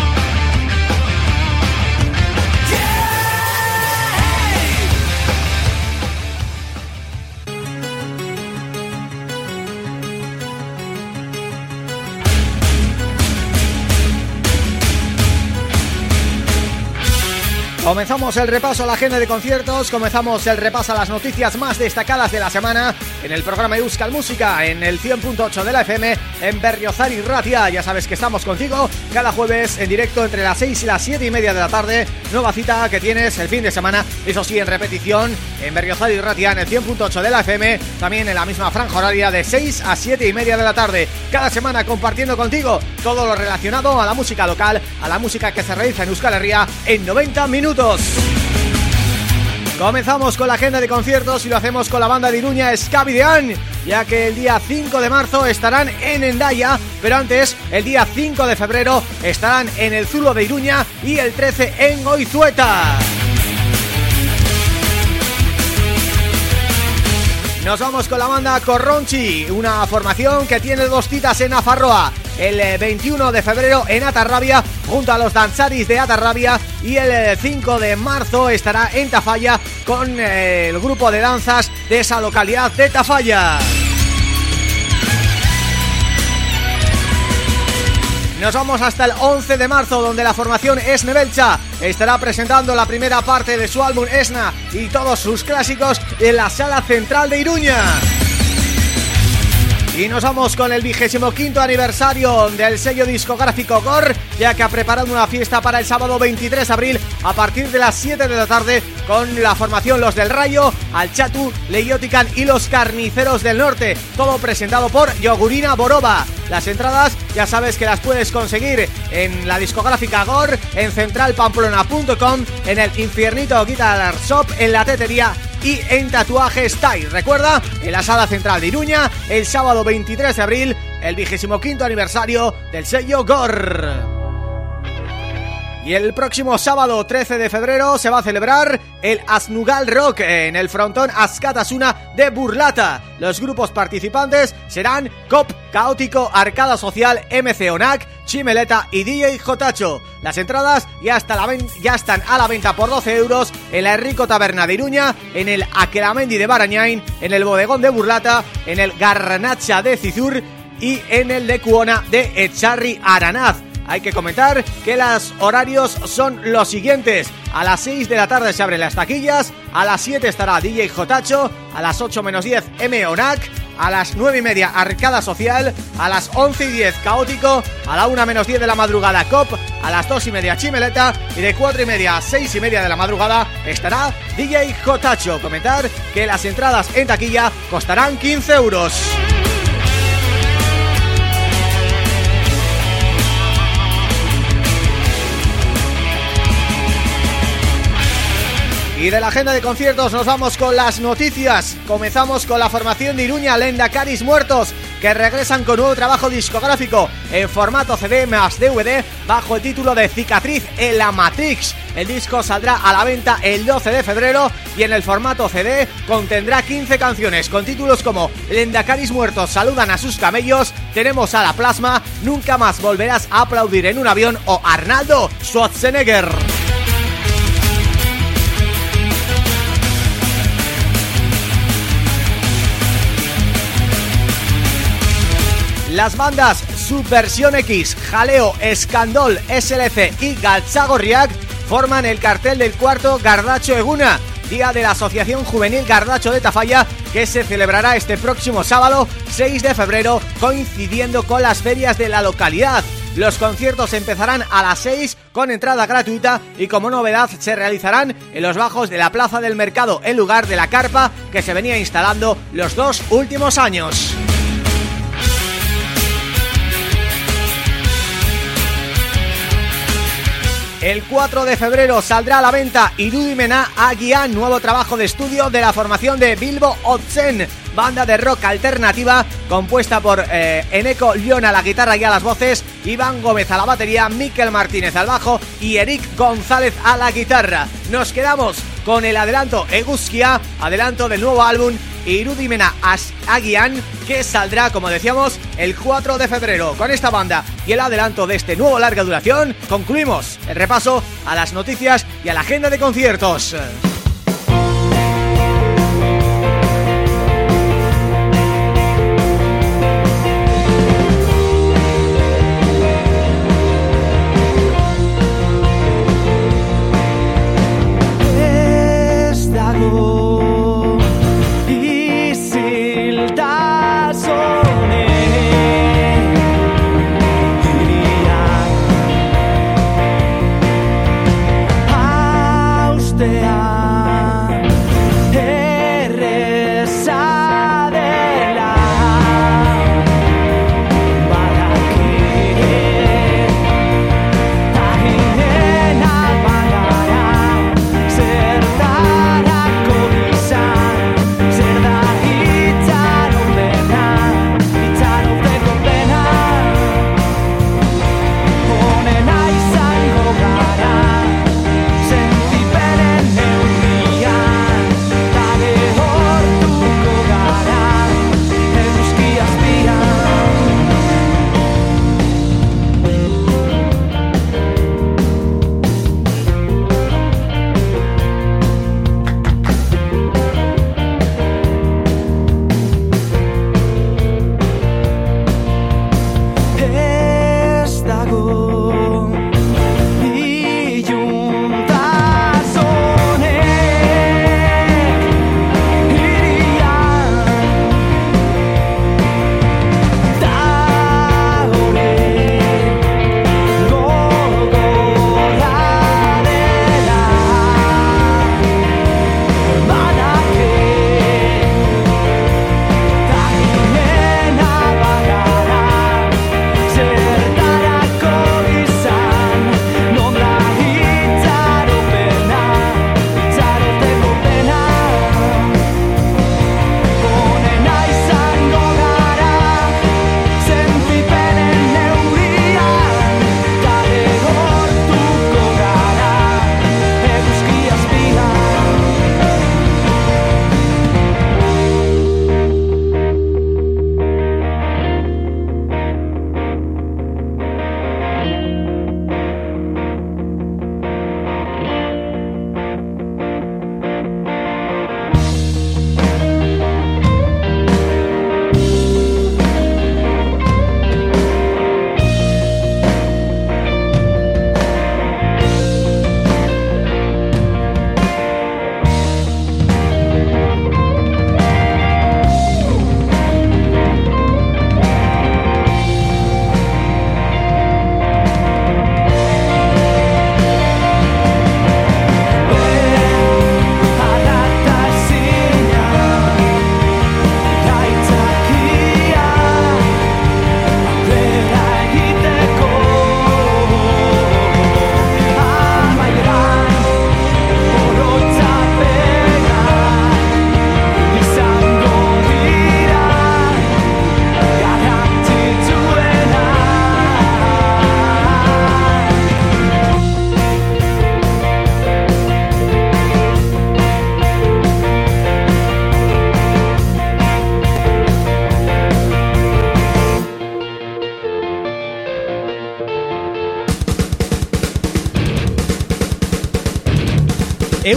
Comenzamos el repaso a la agenda de conciertos, comenzamos el repaso a las noticias más destacadas de la semana en el programa Euskal Música en el 100.8 de la FM en Berriozar y Ratia. Ya sabes que estamos contigo cada jueves en directo entre las 6 y las 7 y media de la tarde. Nueva cita que tienes el fin de semana, eso sí, en repetición en Berriozar y Ratia en el 100.8 de la FM, también en la misma franja horaria de 6 a 7 y media de la tarde. Cada semana compartiendo contigo todo lo relacionado a la música local, a la música que se realiza en Euskal Herria en 90 minutos. Comenzamos con la agenda de conciertos y lo hacemos con la banda de Iruña Skavidean, ya que el día 5 de marzo estarán en Endaya, pero antes, el día 5 de febrero, estarán en el Zulo de Iruña y el 13 en Goizueta. Nos vamos con la banda Corronchi, una formación que tiene dos citas en Afarroa el 21 de febrero en Atarrabia junto a los danzaris de Atarrabia y el 5 de marzo estará en Tafalla con el grupo de danzas de esa localidad de Tafalla. Nos vamos hasta el 11 de marzo donde la formación Esnebelcha estará presentando la primera parte de su álbum Esna y todos sus clásicos en la sala central de Iruña. Y nos vamos con el vigésimo quinto aniversario del sello discográfico GOR Ya que ha preparado una fiesta para el sábado 23 de abril A partir de las 7 de la tarde Con la formación Los del Rayo, Alchatu, Leiotican y Los Carniceros del Norte Todo presentado por Yogurina Boroba. Las entradas ya sabes que las puedes conseguir en la discográfica GOR En centralpamplona.com En el Infiernito Guitar Shop En la Tetería y en Tatuaje Style. Recuerda, en la sala central de Iruña, el sábado 23 de abril, el vigésimo quinto aniversario del sello GOR. Y el próximo sábado 13 de febrero se va a celebrar el Asnugal Rock en el frontón Azkatasuna de Burlata. Los grupos participantes serán COP, Caótico, Arcada Social, MC ONAC, Chimeleta y DJ Jotacho. Las entradas ya, están a la venta por 12 euros en la Enrico Taberna de Iruña, en el Aquelamendi de Barañain, en el Bodegón de Burlata, en el Garnacha de Cizur y en el de Cuona de Echarri Aranaz. Hay que comentar que los horarios son los siguientes. A las 6 de la tarde se abren las taquillas, a las 7 estará DJ Jotacho, a las 8 menos 10 M ONAC, a las 9 y media Arcada Social, a las 11 y 10 Caótico, a la 1 menos 10 de la madrugada COP, a las 2 y media Chimeleta y de 4 y media a 6 y media de la madrugada estará DJ Jotacho. Comentar que las entradas en taquilla costarán 15 euros. Y de la agenda de conciertos nos vamos con las noticias. Comenzamos con la formación de Iruña Lenda Caris Muertos, que regresan con nuevo trabajo discográfico en formato CD más DVD bajo el título de Cicatriz en la Matrix. El disco saldrá a la venta el 12 de febrero y en el formato CD contendrá 15 canciones con títulos como Lendacaris muertos saludan a sus camellos, Tenemos a la plasma, Nunca más volverás a aplaudir en un avión o Arnaldo Schwarzenegger. Las bandas Subversión X, Jaleo, Escandol, SLC y Galtzagorriak forman el cartel del cuarto Gardacho Eguna, día de la Asociación Juvenil Gardacho de Tafalla, que se celebrará este próximo sábado 6 de febrero, coincidiendo con las ferias de la localidad. Los conciertos empezarán a las 6 con entrada gratuita y como novedad se realizarán en los bajos de la Plaza del Mercado en lugar de la carpa que se venía instalando los dos últimos años. El 4 de febrero saldrá a la venta Irudimena Aguía, nuevo trabajo de estudio de la formación de Bilbo Otzen, banda de rock alternativa compuesta por eh, Eneco León a la guitarra y a las voces, Iván Gómez a la batería, Miquel Martínez al bajo y Eric González a la guitarra. Nos quedamos con el adelanto Eguskia, adelanto del nuevo álbum Irudimena Aguian, que saldrá, como decíamos, el 4 de febrero. Con esta banda y el adelanto de este nuevo larga duración, concluimos el repaso a las noticias y a la agenda de conciertos.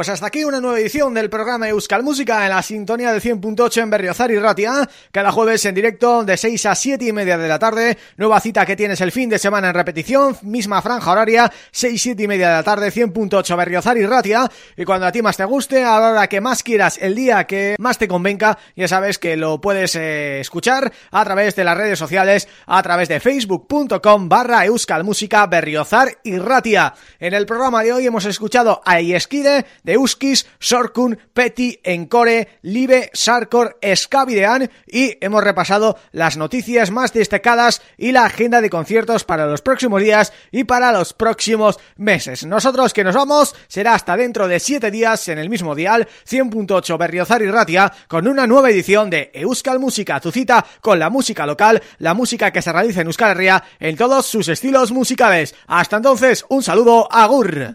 Pues hasta aquí una nueva edición del programa Euskal Música en la sintonía de 100.8 en Berriozar y Ratia, cada jueves en directo de 6 a 7 y media de la tarde, nueva cita que tienes el fin de semana en repetición, misma franja horaria, 6, 7 y media de la tarde, 100.8 Berriozar y Ratia, y cuando a ti más te guste, a la hora que más quieras, el día que más te convenga, ya sabes que lo puedes eh, escuchar a través de las redes sociales, a través de facebook.com barra Euskal Música Berriozar y Ratia. En el programa de hoy hemos escuchado a Ieskide, de Euskis, Sorkun, Peti, Encore, Libe, Sarkor, Skavidean y hemos repasado las noticias más destacadas y la agenda de conciertos para los próximos días y para los próximos meses. Nosotros que nos vamos será hasta dentro de 7 días en el mismo dial 100.8 Berriozar y Ratia con una nueva edición de Euskal Música, tu cita con la música local, la música que se realiza en Euskal Herria en todos sus estilos musicales. Hasta entonces, un saludo, agur.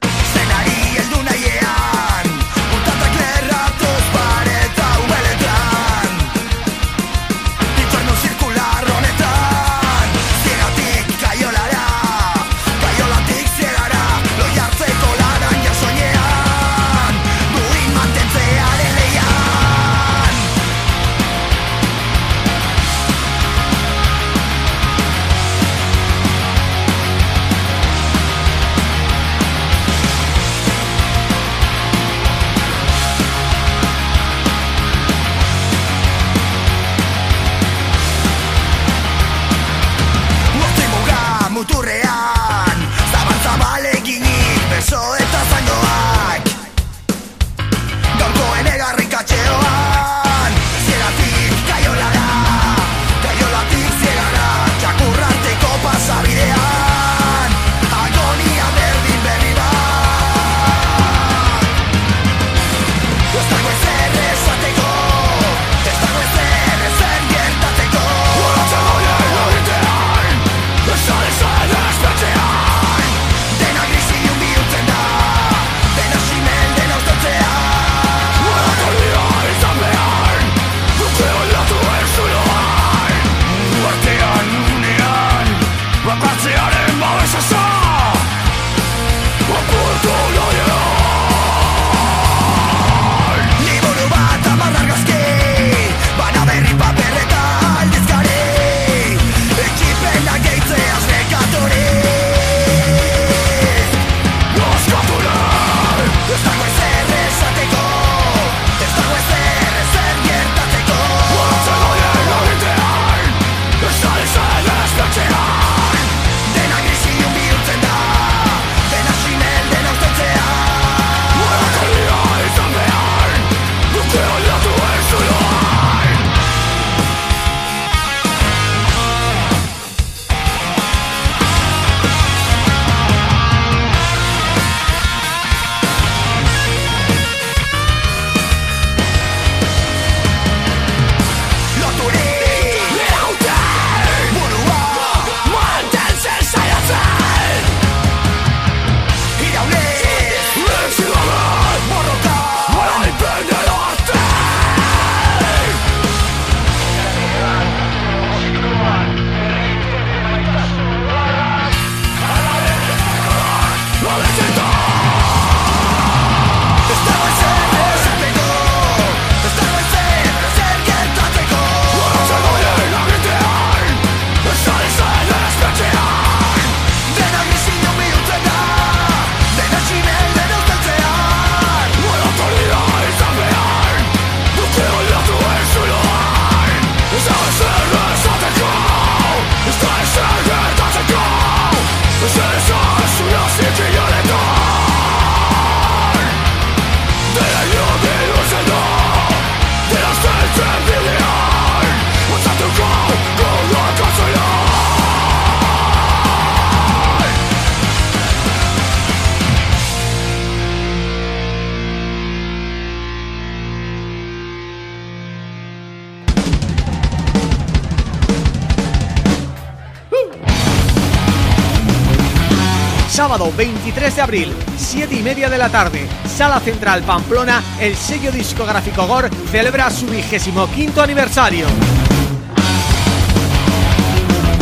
Abril, 7 y media de la tarde, Sala Central Pamplona, el sello discográfico GOR celebra su vigésimo quinto aniversario.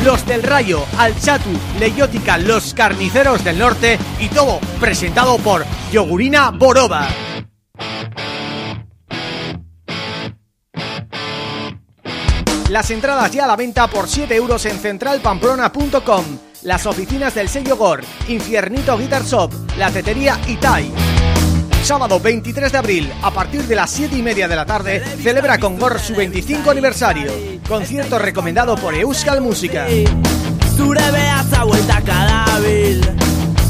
Los del Rayo, Alchatu, Leyótica, Los Carniceros del Norte y todo presentado por Yogurina Boroba. Las entradas ya a la venta por 7 euros en centralpamplona.com Las oficinas del sello GOR, Infiernito Guitar Shop, La Tetería Itai. Sábado 23 de abril, a partir de las 7 y media de la tarde, celebra con GOR su 25 aniversario. Concierto recomendado por Euskal Música. Zure behatza bueltaka dabil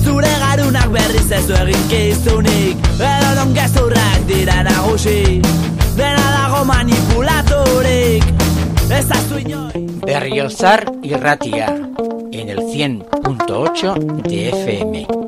Zure garunak berriz ez du egin kizunik Edo non gezurrak dira nagusi. Dena dago manipulaturik. Ez azu inoiz Berriozar y Ratia en el 100.8 de FM.